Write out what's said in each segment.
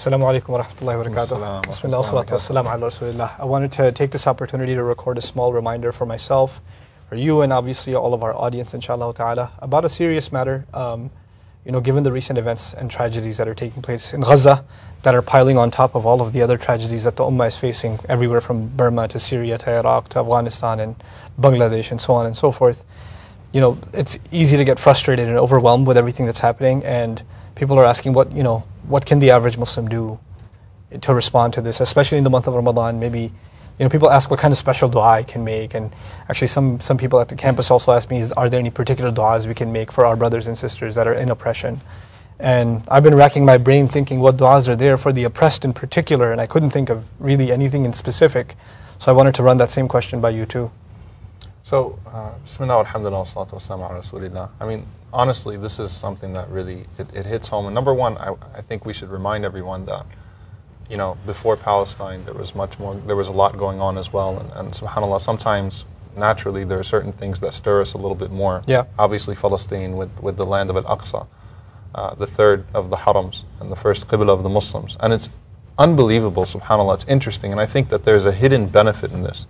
Assalamu alaikum wa rahmatullahi wa barakatuh. Bismillah wa salatu wa salam ala rasulillah. I wanted to take this opportunity to record a small reminder for myself, for you, and obviously all of our audience, inshallah ta'ala, about a serious matter. Um, you know, given the recent events and tragedies that are taking place in Gaza, that are piling on top of all of the other tragedies that the Ummah is facing, everywhere from Burma to Syria to Iraq to Afghanistan and Bangladesh and so on and so forth. You know, it's easy to get frustrated and overwhelmed with everything that's happening, and people are asking what you know, what can the average Muslim do to respond to this, especially in the month of Ramadan. Maybe, you know, people ask what kind of special dua I can make, and actually some some people at the campus also ask me, is, are there any particular duas we can make for our brothers and sisters that are in oppression? And I've been racking my brain thinking what du'as are there for the oppressed in particular, and I couldn't think of really anything in specific. So I wanted to run that same question by you too. So, uh, Bismillah, alhamdulillah, salatu wasalam ala rasulillah. I mean, honestly, this is something that really, it, it hits home. And number one, I, I think we should remind everyone that, you know, before Palestine, there was much more, there was a lot going on as well. And, and subhanAllah, sometimes naturally there are certain things that stir us a little bit more. Yeah. Obviously, Palestine with, with the land of Al-Aqsa uh, the third of the harams and the first qibla of the Muslims. And it's unbelievable, subhanAllah, it's interesting. And I think that there's a hidden benefit in this.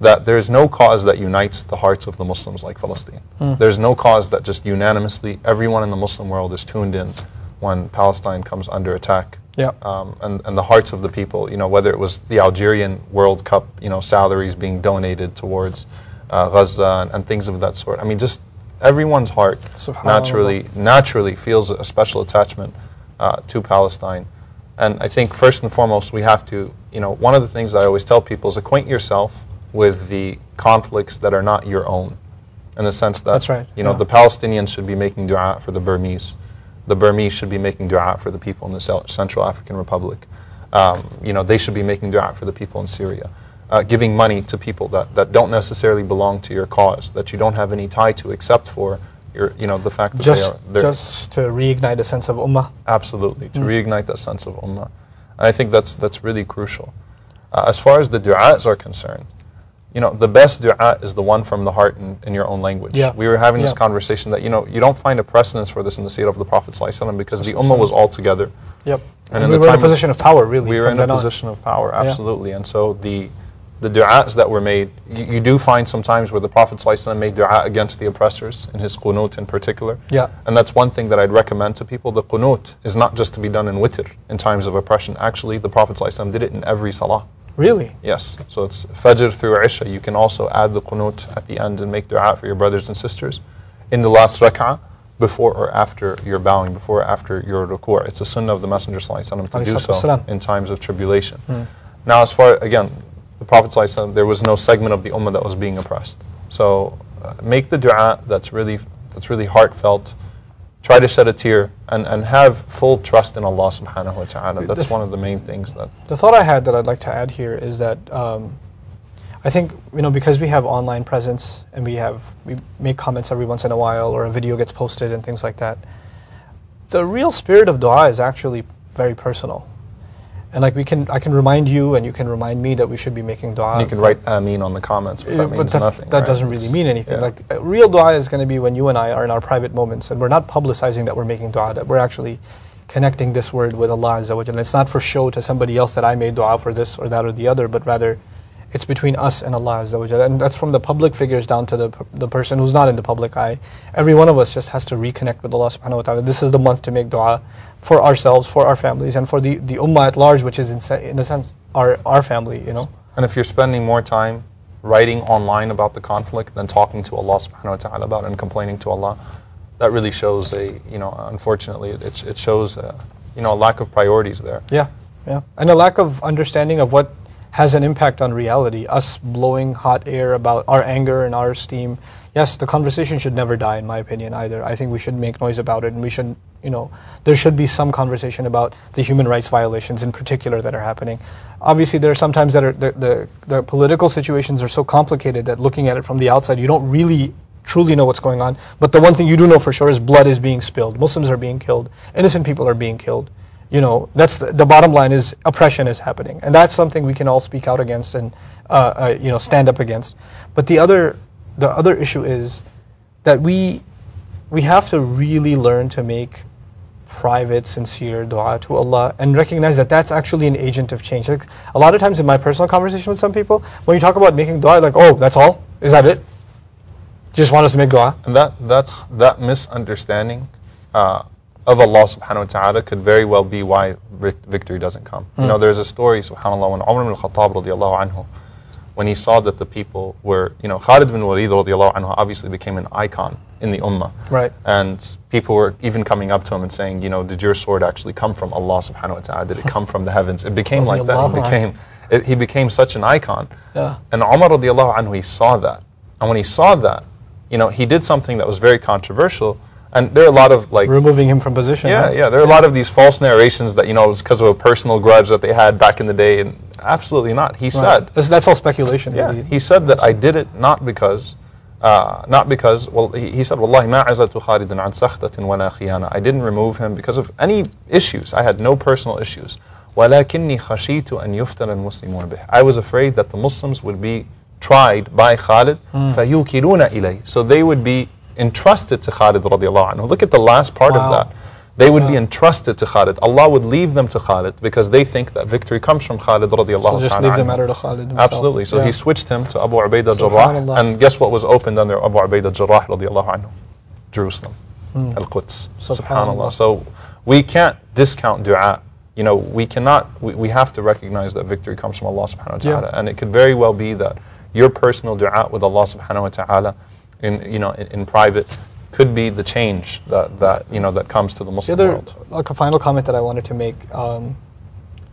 That there's no cause that unites the hearts of the Muslims like Palestine. Mm. There's no cause that just unanimously everyone in the Muslim world is tuned in when Palestine comes under attack. Yeah. Um, and, and the hearts of the people, you know, whether it was the Algerian World Cup, you know, salaries being donated towards uh, Gaza and, and things of that sort. I mean, just everyone's heart naturally naturally feels a special attachment uh, to Palestine. And I think first and foremost we have to, you know, one of the things I always tell people is acquaint yourself with the conflicts that are not your own. In the sense that, That's right. you know, yeah. the Palestinians should be making dua for the Burmese. The Burmese should be making dua for the people in the Central African Republic. Um, you know, they should be making dua for the people in Syria uh, giving money to people that, that don't necessarily belong to your cause, that you don't have any tie to, except for your, you know, the fact that just, they are just to reignite a sense of ummah. Absolutely, to mm. reignite that sense of ummah, and I think that's that's really crucial. Uh, as far as the du'as are concerned, you know, the best du'a is the one from the heart in, in your own language. Yeah. We were having yeah. this conversation that, you know, you don't find a precedence for this in the seerah of the Prophet ﷺ because the ummah was all together. Yep. And, and we were in a position of power, really. We were in a position of power, absolutely. Yeah. And so the the du'as that were made, you, you, do find sometimes where the Prophet ﷺ made du'a against the oppressors, in his qunut in particular. Yeah. And that's one thing that I'd recommend to people. The qunut is not just to be done in witr, in times of oppression. Actually, the Prophet ﷺ did it in every salah. Really? Yes. So it's fajr through isha. You can also add the qunut at the end and make du'a for your brothers and sisters in the last rak'ah before or after you're bowing, before or after your ruku'. It's a sunnah of the Messenger ﷺ to do so in times of tribulation. Hmm. Now, as far, again, the Prophet ﷺ, there was no segment of the ummah that was being oppressed. So uh, make the dua that's really, that's really heartfelt. Try to shed a tear and, and have full trust in Allah subhanahu wa ta'ala. That's one of the main things that. The thought I had that I'd like to add here is that um, I think, you know, because we have online presence and we have, we make comments every once in a while or a video gets posted and things like that, the real spirit of dua is actually very personal. And like we can, I can remind you, and you can remind me that we should be making du'a. And you can write "Ameen" on the comments, uh, but that means nothing. That right? doesn't really mean anything. Yeah. Like uh, real du'a is going to be when you and I are in our private moments, and we're not publicizing that we're making du'a. That we're actually connecting this word with Allah Azza wa And it's not for show to somebody else that I made du'a for this or that or the other, but rather it's between us and Allah Azza wa And that's from the public figures down to the, the person who's not in the public eye. Every one of us just has to reconnect with Allah subhanahu wa ta'ala. This is the month to make dua for ourselves, for our families, and for the, the ummah at large, which is in, in a sense our, our family, you know. And if you're spending more time writing online about the conflict than talking to Allah subhanahu wa ta'ala about it and complaining to Allah, that really shows a, you know, unfortunately, it, it shows, a, you know, a lack of priorities there. Yeah, yeah. And a lack of understanding of what has an impact on reality. Us blowing hot air about our anger and our steam. Yes, the conversation should never die, in my opinion, either. I think we should make noise about it, and we should, you know, there should be some conversation about the human rights violations in particular that are happening. Obviously, there are sometimes that are the, the, the political situations are so complicated that looking at it from the outside, you don't really truly know what's going on. But the one thing you do know for sure is blood is being spilled. Muslims are being killed. Innocent people are being killed you know, that's the, the, bottom line is oppression is happening, and that's something we can all speak out against and uh, uh, you know stand up against. But the other the other issue is that we we have to really learn to make private, sincere dua to Allah and recognize that that's actually an agent of change. Like a lot of times in my personal conversation with some people, when you talk about making dua, like, oh, that's all? Is that it? just want us to make dua? And that, that's, that misunderstanding uh, of Allah subhanahu wa ta'ala could very well be why victory doesn't come. Mm. You know, hmm. there's a story, subhanAllah, when Umar ibn al-Khattab radiallahu anhu, when he saw that the people were, you know, Khalid bin Walid radiallahu anhu obviously became an icon in the ummah. Right. And people were even coming up to him and saying, you know, did your sword actually come from Allah subhanahu wa ta'ala? Did it come from the heavens? It became like that. It became, it, he became such an icon. Yeah. And Umar radiallahu anhu, he saw that. And when he saw that, you know, he did something that was very controversial, and there are a lot of like removing him from position. Yeah, huh? yeah. There are yeah. a lot of these false narrations that you know it's because of a personal grudge that they had back in the day, and absolutely not. He right. said that's, that's, all speculation. Yeah, really. he said that I did it not because. Uh, not because, well, he, he said, Wallahi ma azatu Khalidan an sakhtatin wala khiyana. I didn't remove him because of any issues. I had no personal issues. ولكني خشيت أن يفتن المسلمون به. I was afraid that the Muslims would be tried by Khalid. Mm. فيوكلون إليه. So they would be entrusted to Khalid radiallahu anhu. Look at the last part wow. of that. They would wow. be entrusted to Khalid. Allah would leave them to Khalid because they think that victory comes from Khalid radiallahu So just leave the matter to Khalid himself. Absolutely. So yeah. he switched him to Abu Ubaidah Jarrah. And guess what was opened under Abu Ubaidah Jarrah radiallahu anhu? Jerusalem. Mm. Al-Quds. Subhanallah. So we can't discount dua. You know, we cannot, we, we have to recognize that victory comes from Allah subhanahu wa ta'ala. Yeah. And it could very well be that your personal dua with Allah subhanahu wa ta'ala in you know in, in, private could be the change that, that you know that comes to the Muslim the other, world. Like a final comment that I wanted to make um,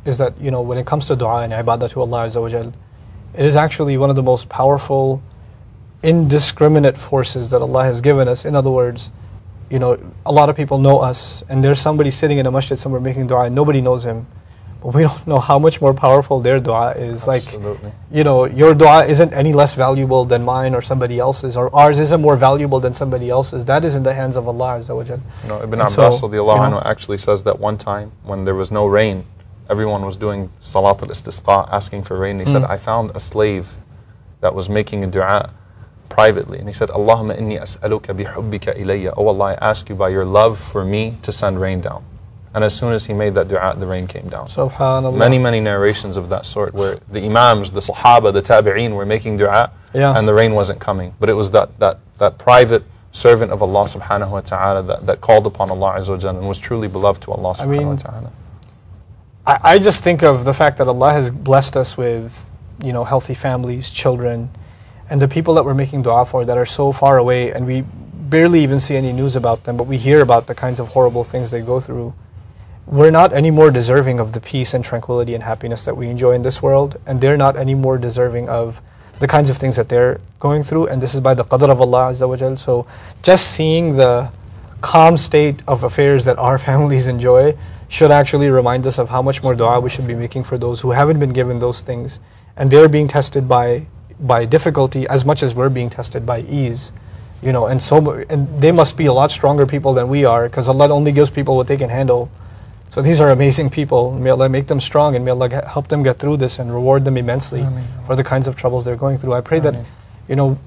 is that you know when it comes to dua and ibadah to Allah Azza wa Jal, it is actually one of the most powerful, indiscriminate forces that Allah has given us. In other words, you know, a lot of people know us, and there's somebody sitting in a masjid somewhere making dua, and nobody knows him we don't know how much more powerful their dua is. Absolutely. Like, you know, your dua isn't any less valuable than mine or somebody else's, or ours isn't more valuable than somebody else's. That is in the hands of Allah Azza wa You know, Ibn and Abbas so, you know, actually says that one time when there was no rain, everyone was doing salat al-istisqa, asking for rain. He mm. said, I found a slave that was making a dua privately. And he said, Allahumma inni as'aluka bihubbika ilayya. Oh Allah, I ask you by your love for me to send rain down. And as soon as he made that dua, the rain came down. Subhanallah. Many, many narrations of that sort where the Imams, the Sahaba, the Tabi'een were making dua yeah. and the rain wasn't coming. But it was that, that, that private servant of Allah subhanahu wa ta'ala that, that called upon Allah Azza wa and was truly beloved to Allah subhanahu I mean, wa ta'ala. I, I just think of the fact that Allah has blessed us with, you know, healthy families, children, and the people that we're making dua for that are so far away and we barely even see any news about them, but we hear about the kinds of horrible things they go through we're not any more deserving of the peace and tranquility and happiness that we enjoy in this world, and they're not any more deserving of the kinds of things that they're going through, and this is by the qadr of Allah Azza wa. So just seeing the calm state of affairs that our families enjoy should actually remind us of how much more dua we should be making for those who haven't been given those things, and they're being tested by by difficulty as much as we're being tested by ease. You know, and so and they must be a lot stronger people than we are, because Allah only gives people what they can handle. So these are amazing people. May Allah make them strong and may Allah help them get through this and reward them immensely Ameen. for the kinds of troubles they're going through. I pray Ameen. that, you know,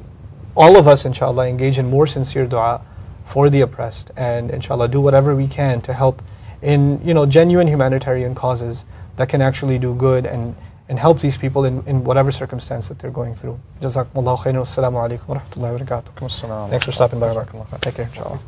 all of us, inshallah, engage in more sincere dua for the oppressed and, inshallah, do whatever we can to help in, you know, genuine humanitarian causes that can actually do good and, and help these people in, in whatever circumstance that they're going through. Jazakumullahu khairan. Assalamu alaikum wa rahmatullahi wa barakatuh. Thanks for stopping by. Take care, inshallah.